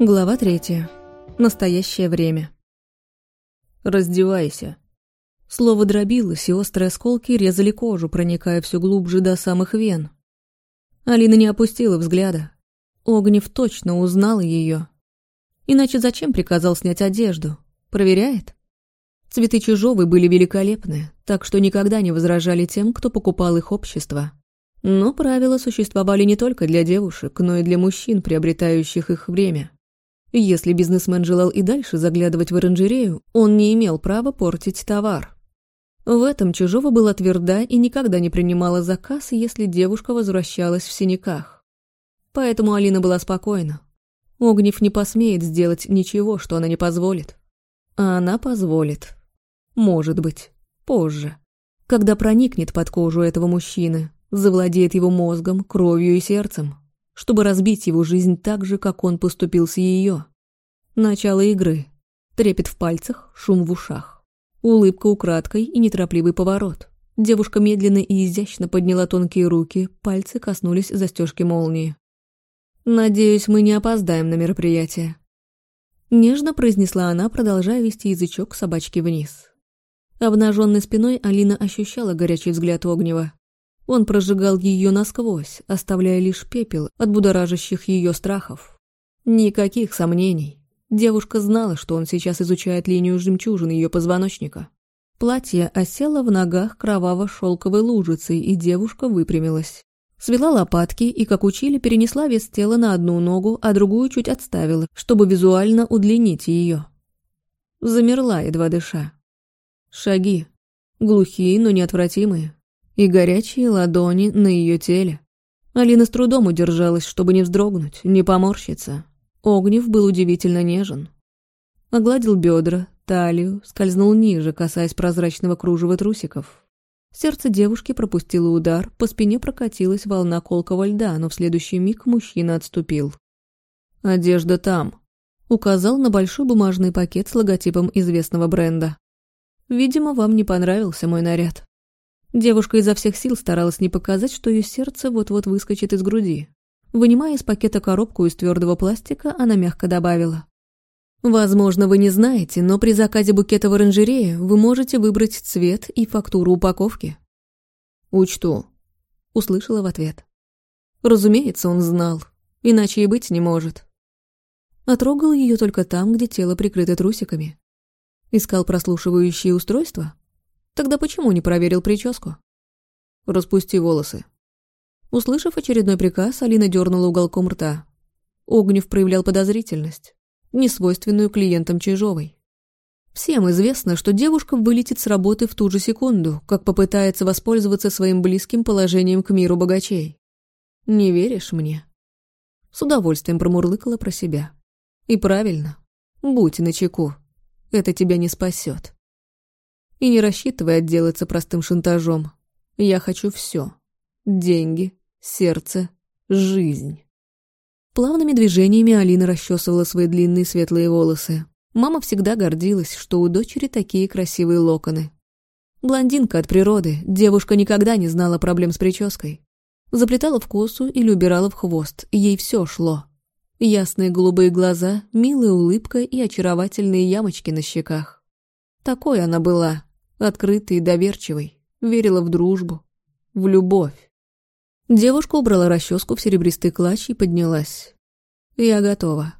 Глава третья. Настоящее время. «Раздевайся». Слово дробилось, и острые осколки резали кожу, проникая все глубже до самых вен. Алина не опустила взгляда. Огнев точно узнал ее. Иначе зачем приказал снять одежду? Проверяет? Цветы Чужовой были великолепны, так что никогда не возражали тем, кто покупал их общество. Но правила существовали не только для девушек, но и для мужчин, приобретающих их время. Если бизнесмен желал и дальше заглядывать в оранжерею, он не имел права портить товар. В этом Чужого была тверда и никогда не принимала заказ, если девушка возвращалась в синяках. Поэтому Алина была спокойна. Огнев не посмеет сделать ничего, что она не позволит. А она позволит. Может быть, позже. Когда проникнет под кожу этого мужчины, завладеет его мозгом, кровью и сердцем чтобы разбить его жизнь так же, как он поступил с ее. Начало игры. Трепет в пальцах, шум в ушах. Улыбка украдкой и неторопливый поворот. Девушка медленно и изящно подняла тонкие руки, пальцы коснулись застежки молнии. «Надеюсь, мы не опоздаем на мероприятие». Нежно произнесла она, продолжая вести язычок собачки вниз. Обнаженной спиной Алина ощущала горячий взгляд Огнева. Он прожигал ее насквозь, оставляя лишь пепел от будоражащих ее страхов. Никаких сомнений. Девушка знала, что он сейчас изучает линию жемчужин ее позвоночника. Платье осело в ногах кроваво-шелковой лужицей, и девушка выпрямилась. Свела лопатки и, как учили, перенесла вес тела на одну ногу, а другую чуть отставила, чтобы визуально удлинить ее. Замерла, едва дыша. Шаги. Глухие, но неотвратимые и горячие ладони на ее теле. Алина с трудом удержалась, чтобы не вздрогнуть, не поморщиться. Огнев был удивительно нежен. Огладил бедра, талию, скользнул ниже, касаясь прозрачного кружева трусиков. Сердце девушки пропустило удар, по спине прокатилась волна колкого льда, но в следующий миг мужчина отступил. «Одежда там», — указал на большой бумажный пакет с логотипом известного бренда. «Видимо, вам не понравился мой наряд». Девушка изо всех сил старалась не показать, что ее сердце вот-вот выскочит из груди. Вынимая из пакета коробку из твердого пластика, она мягко добавила. «Возможно, вы не знаете, но при заказе букета в оранжерее вы можете выбрать цвет и фактуру упаковки». «Учту», — услышала в ответ. Разумеется, он знал, иначе и быть не может. Отрогал ее только там, где тело прикрыто трусиками. Искал прослушивающие устройства? Тогда почему не проверил прическу? Распусти волосы. Услышав очередной приказ, Алина дернула уголком рта. Огнев проявлял подозрительность, несвойственную клиентам Чижовой. Всем известно, что девушка вылетит с работы в ту же секунду, как попытается воспользоваться своим близким положением к миру богачей. «Не веришь мне?» С удовольствием промурлыкала про себя. «И правильно. Будь начеку. Это тебя не спасет. И не рассчитывай отделаться простым шантажом. Я хочу все. Деньги, сердце, жизнь. Плавными движениями Алина расчесывала свои длинные светлые волосы. Мама всегда гордилась, что у дочери такие красивые локоны. Блондинка от природы, девушка никогда не знала проблем с прической. Заплетала в косу или убирала в хвост, ей все шло. Ясные голубые глаза, милая улыбка и очаровательные ямочки на щеках. Такой она была, открытой и доверчивой, верила в дружбу, в любовь. Девушка убрала расческу в серебристый клатч и поднялась. «Я готова».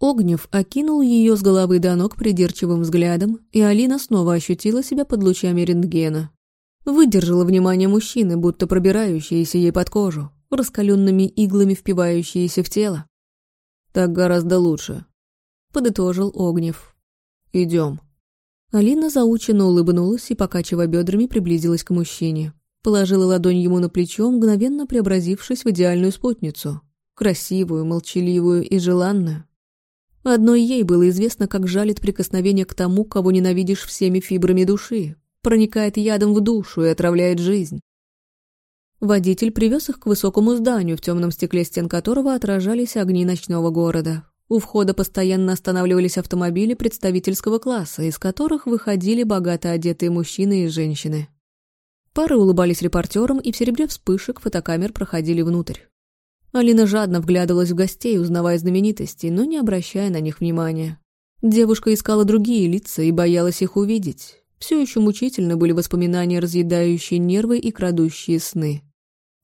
Огнев окинул ее с головы до ног придирчивым взглядом, и Алина снова ощутила себя под лучами рентгена. Выдержала внимание мужчины, будто пробирающиеся ей под кожу, раскаленными иглами впивающиеся в тело. «Так гораздо лучше», — подытожил Огнев. «Идем». Алина заученно улыбнулась и, покачивая бедрами, приблизилась к мужчине. Положила ладонь ему на плечо, мгновенно преобразившись в идеальную спутницу. Красивую, молчаливую и желанную. Одной ей было известно, как жалит прикосновение к тому, кого ненавидишь всеми фибрами души, проникает ядом в душу и отравляет жизнь. Водитель привез их к высокому зданию, в темном стекле стен которого отражались огни ночного города. У входа постоянно останавливались автомобили представительского класса, из которых выходили богато одетые мужчины и женщины. Пары улыбались репортерам, и в серебре вспышек фотокамер проходили внутрь. Алина жадно вглядывалась в гостей, узнавая знаменитости, но не обращая на них внимания. Девушка искала другие лица и боялась их увидеть. Все еще мучительно были воспоминания, разъедающие нервы и крадущие сны.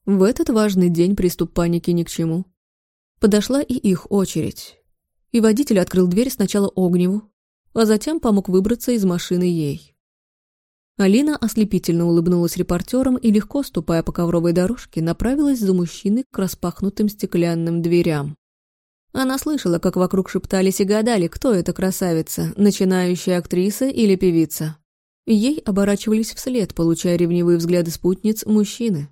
В этот важный день приступ паники ни к чему. Подошла и их очередь. И водитель открыл дверь сначала Огневу, а затем помог выбраться из машины ей. Алина ослепительно улыбнулась репортерам и, легко ступая по ковровой дорожке, направилась за мужчиной к распахнутым стеклянным дверям. Она слышала, как вокруг шептались и гадали, кто эта красавица, начинающая актриса или певица. Ей оборачивались вслед, получая ревнивые взгляды спутниц мужчины.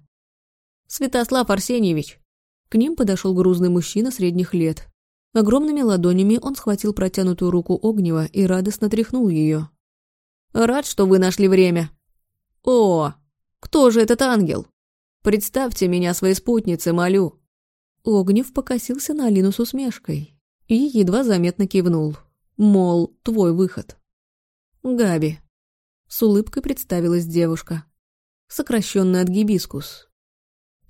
«Святослав Арсеньевич!» К ним подошел грузный мужчина средних лет. Огромными ладонями он схватил протянутую руку Огнева и радостно тряхнул ее. «Рад, что вы нашли время!» «О, кто же этот ангел? Представьте меня своей спутнице, молю!» Огнев покосился на Алину с усмешкой и едва заметно кивнул, мол, твой выход. «Габи», с улыбкой представилась девушка. Сокращенный от гибискус.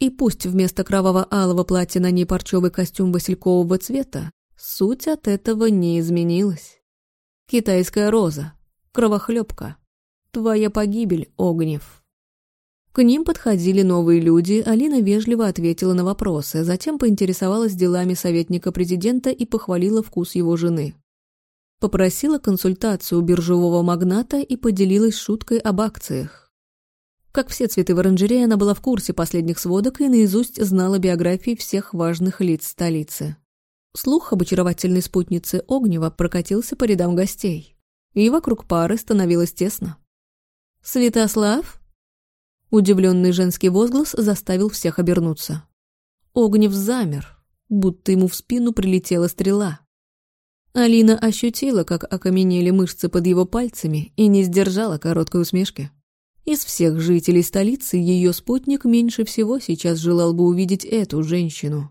И пусть вместо кроваво-алого платья на ней парчевый костюм василькового цвета, суть от этого не изменилась. Китайская роза, кровохлебка, твоя погибель, Огнев. К ним подходили новые люди, Алина вежливо ответила на вопросы, затем поинтересовалась делами советника президента и похвалила вкус его жены. Попросила консультацию биржевого магната и поделилась шуткой об акциях. Как все цветы в оранжерее, она была в курсе последних сводок и наизусть знала биографии всех важных лиц столицы. Слух об очаровательной спутнице Огнева прокатился по рядам гостей, и вокруг пары становилось тесно. «Святослав?» Удивленный женский возглас заставил всех обернуться. Огнев замер, будто ему в спину прилетела стрела. Алина ощутила, как окаменели мышцы под его пальцами и не сдержала короткой усмешки. Из всех жителей столицы ее спутник меньше всего сейчас желал бы увидеть эту женщину.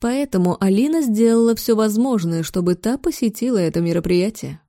Поэтому Алина сделала все возможное, чтобы та посетила это мероприятие.